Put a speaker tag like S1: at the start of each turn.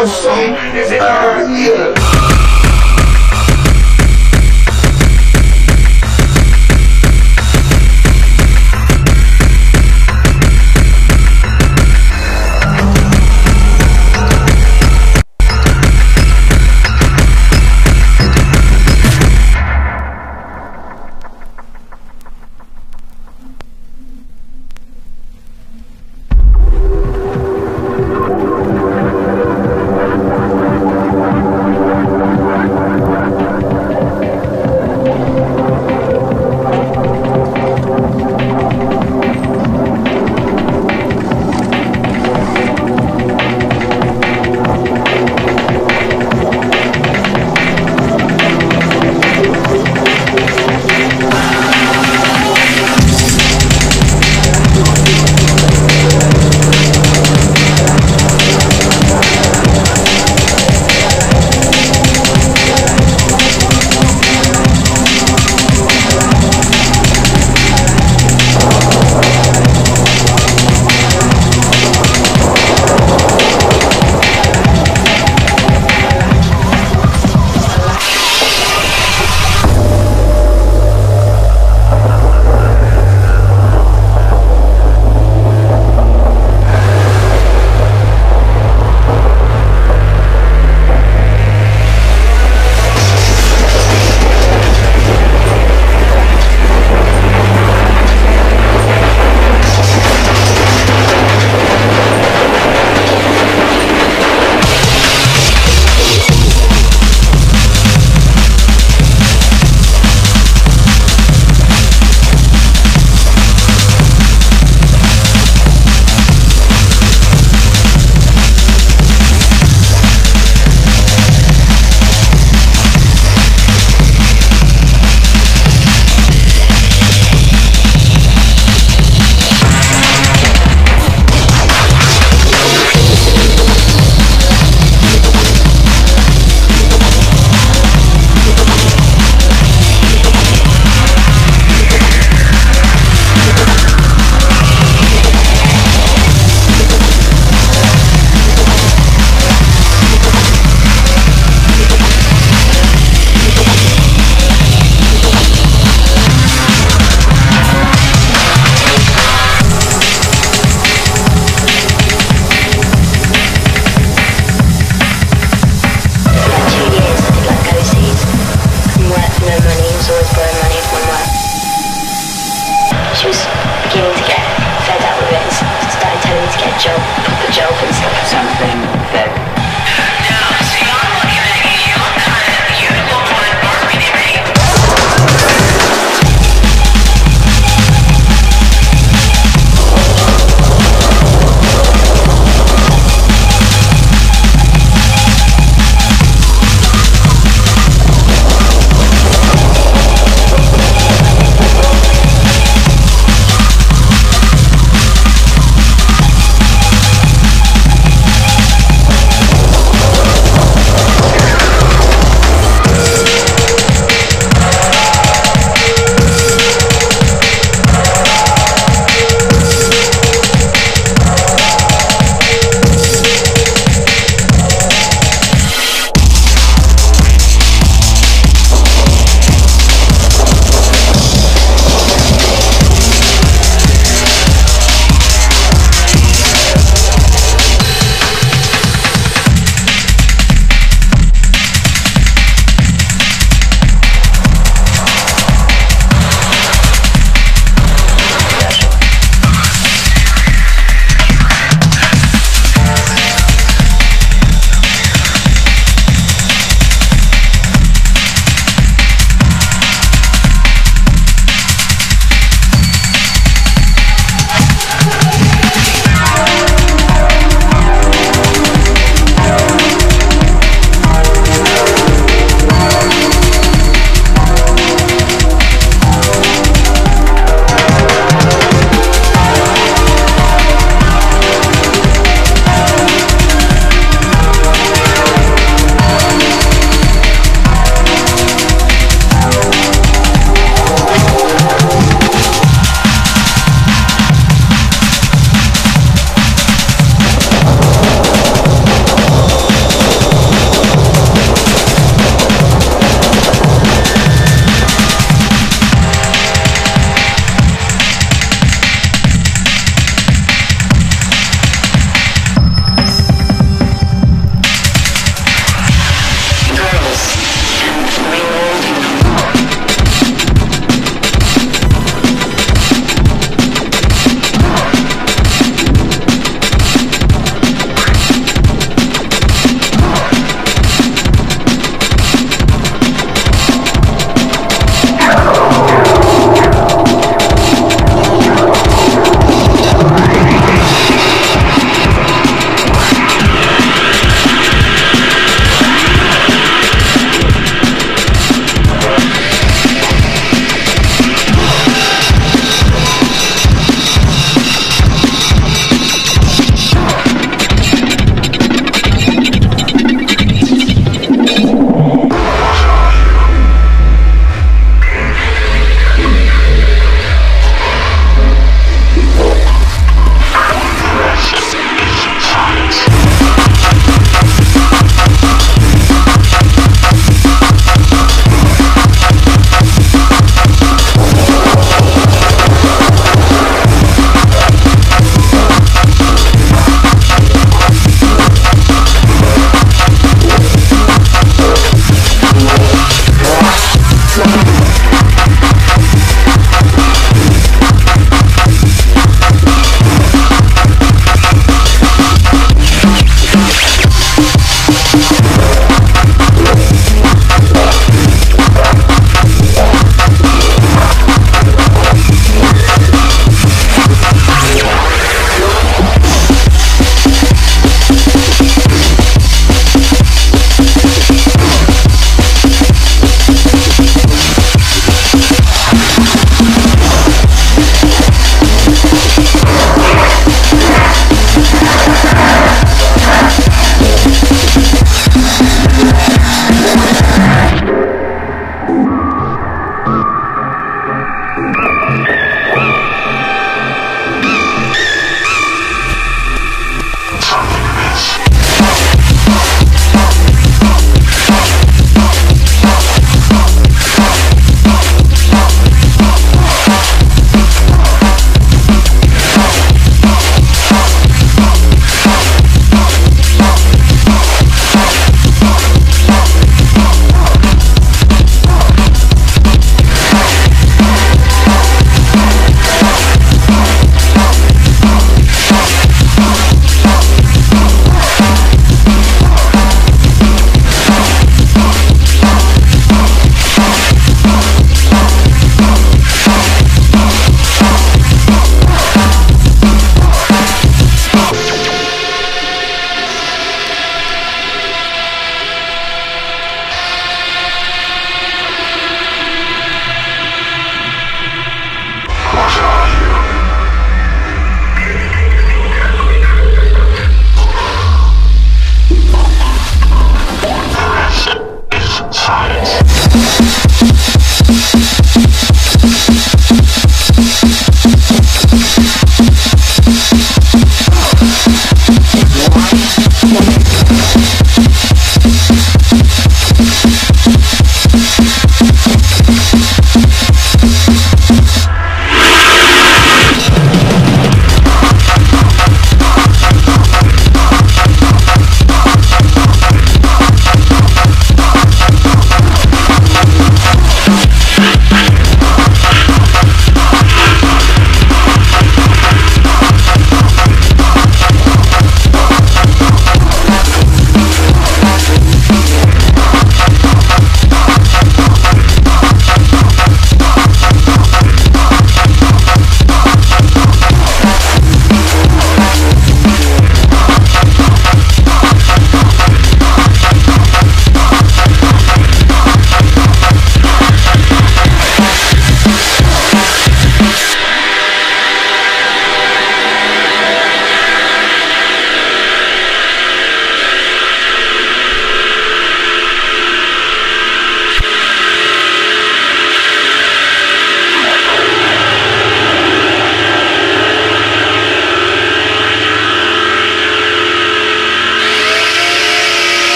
S1: awesome. Is it